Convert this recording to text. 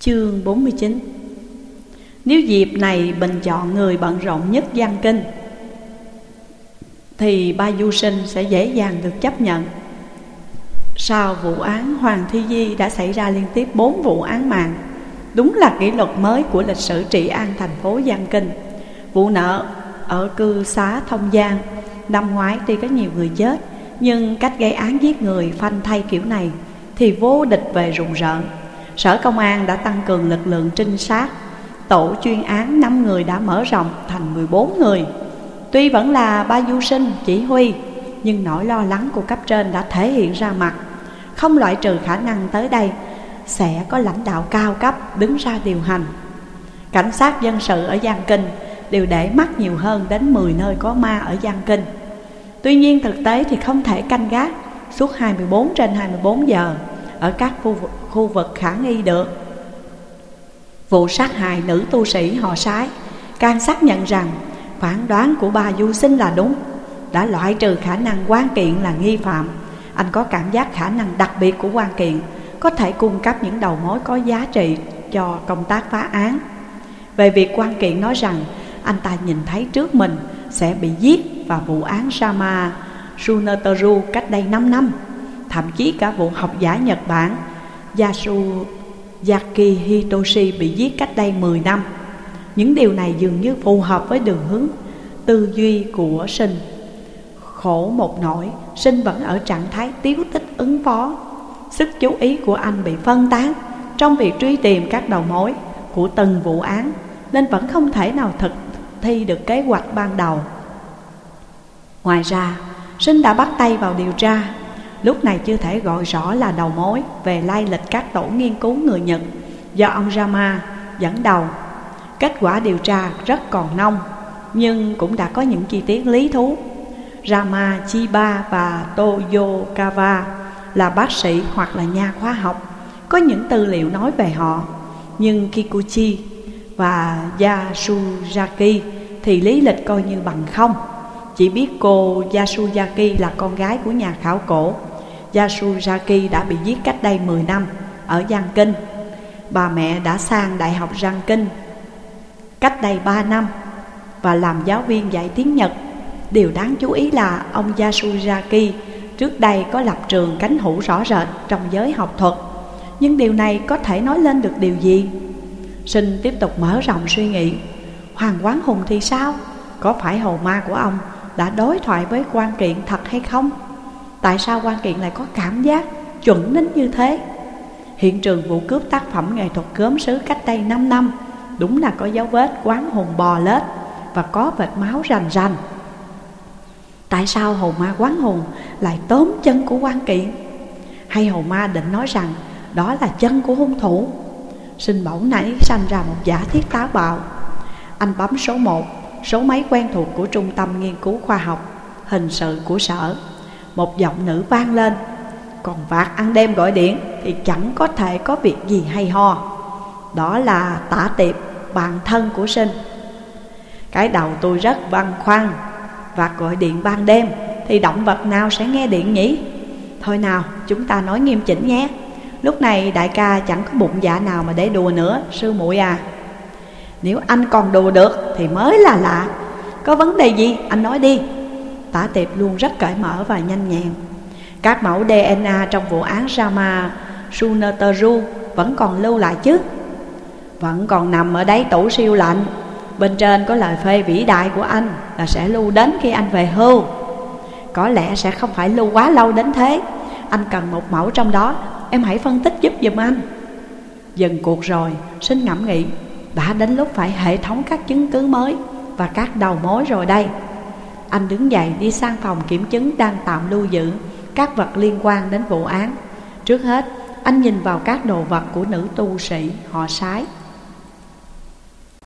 Chương 49 Nếu dịp này bình chọn người bận rộn nhất gian kinh, Thì ba du sinh sẽ dễ dàng được chấp nhận. Sau vụ án Hoàng Thi Di đã xảy ra liên tiếp 4 vụ án mạng, Đúng là kỷ luật mới của lịch sử trị an thành phố Giang Kinh. Vụ nợ ở cư xá Thông Giang, Năm ngoái tuy có nhiều người chết, Nhưng cách gây án giết người phanh thay kiểu này Thì vô địch về rùng rợn. Sở Công an đã tăng cường lực lượng trinh sát, Tổ chuyên án 5 người đã mở rộng thành 14 người. Tuy vẫn là ba du sinh, chỉ huy, Nhưng nỗi lo lắng của cấp trên đã thể hiện ra mặt. Không loại trừ khả năng tới đây, Sẽ có lãnh đạo cao cấp đứng ra điều hành. Cảnh sát dân sự ở Giang Kinh Đều để mắt nhiều hơn đến 10 nơi có ma ở Giang Kinh. Tuy nhiên thực tế thì không thể canh gác Suốt 24 trên 24 giờ ở các khu vực, khu vực khả nghi được. Vụ sát hại nữ tu sĩ họ sái Càng xác nhận rằng phản đoán của bà du sinh là đúng Đã loại trừ khả năng quan kiện là nghi phạm. Anh có cảm giác khả năng đặc biệt của quan kiện Có thể cung cấp những đầu mối có giá trị cho công tác phá án. Về việc quan kiện nói rằng anh ta nhìn thấy trước mình sẽ bị giết và vụ án Sama Sunateru cách đây 5 năm. Thậm chí cả vụ học giả Nhật Bản Yasuyaki Hitoshi bị giết cách đây 10 năm. Những điều này dường như phù hợp với đường hướng tư duy của sinh. Khổ một nỗi, sinh vẫn ở trạng thái tiếu tích ứng phó. Sức chú ý của anh bị phân tán Trong việc truy tìm các đầu mối của từng vụ án Nên vẫn không thể nào thực thi được kế hoạch ban đầu. Ngoài ra, sinh đã bắt tay vào điều tra Lúc này chưa thể gọi rõ là đầu mối về lai lịch các tổ nghiên cứu người Nhật do ông Rama dẫn đầu. Kết quả điều tra rất còn nông, nhưng cũng đã có những chi tiết lý thú. Rama Chiba và Toyokawa là bác sĩ hoặc là nhà khoa học, có những tư liệu nói về họ. Nhưng Kikuchi và Yasuzaki thì lý lịch coi như bằng không. Chỉ biết cô Yasuzaki là con gái của nhà khảo cổ Yasuyaki đã bị giết cách đây 10 năm ở Giang Kinh Bà mẹ đã sang Đại học Giang Kinh cách đây 3 năm Và làm giáo viên dạy tiếng Nhật Điều đáng chú ý là ông Yasuyaki trước đây có lập trường cánh hữu rõ rệt trong giới học thuật Nhưng điều này có thể nói lên được điều gì? Sinh tiếp tục mở rộng suy nghĩ Hoàng Quán Hùng thì sao? Có phải hầu ma của ông đã đối thoại với quan kiện thật hay không? Tại sao quan kiện lại có cảm giác chuẩn đến như thế? Hiện trường vụ cướp tác phẩm nghệ thuật gốm sứ cách đây 5 năm Đúng là có dấu vết quán hồn bò lết Và có vệt máu rành rành. Tại sao hồn ma quán hồn lại tóm chân của quan kiện? Hay hồn ma định nói rằng đó là chân của hung thủ? Sinh bỗng nãy sanh ra một giả thiết táo bạo. Anh bấm số 1 Số máy quen thuộc của Trung tâm Nghiên cứu Khoa học, Hình sự của sở một giọng nữ vang lên. Còn vạc ăn đêm gọi điện Thì chẳng có thể có việc gì hay ho. Đó là tả tiệp, bạn thân của sinh. Cái đầu tôi rất băn khoăn. Vạc gọi điện ban đêm Thì động vật nào sẽ nghe điện nhỉ? Thôi nào, chúng ta nói nghiêm chỉnh nhé. Lúc này đại ca chẳng có bụng dạ nào mà để đùa nữa, Sư muội à. Nếu anh còn đùa được thì mới là lạ. Có vấn đề gì, anh nói đi. Tả tiệp luôn rất cởi mở và nhanh nhẹn. Các mẫu DNA trong vụ án Rama Sunateru vẫn còn lưu lại chứ? Vẫn còn nằm ở đáy tủ siêu lạnh. Bên trên có lời phê vĩ đại của anh Là sẽ lưu đến khi anh về hưu. Có lẽ sẽ không phải lưu quá lâu đến thế. Anh cần một mẫu trong đó. Em hãy phân tích giúp giùm anh. Dừng cuộc rồi, Xin ngẫm nghĩ. Đã đến lúc phải hệ thống các chứng cứ mới Và các đầu mối rồi đây anh đứng dậy đi sang phòng kiểm chứng đang tạm lưu giữ các vật liên quan đến vụ án. Trước hết, anh nhìn vào các đồ vật của nữ tu sĩ họ sái.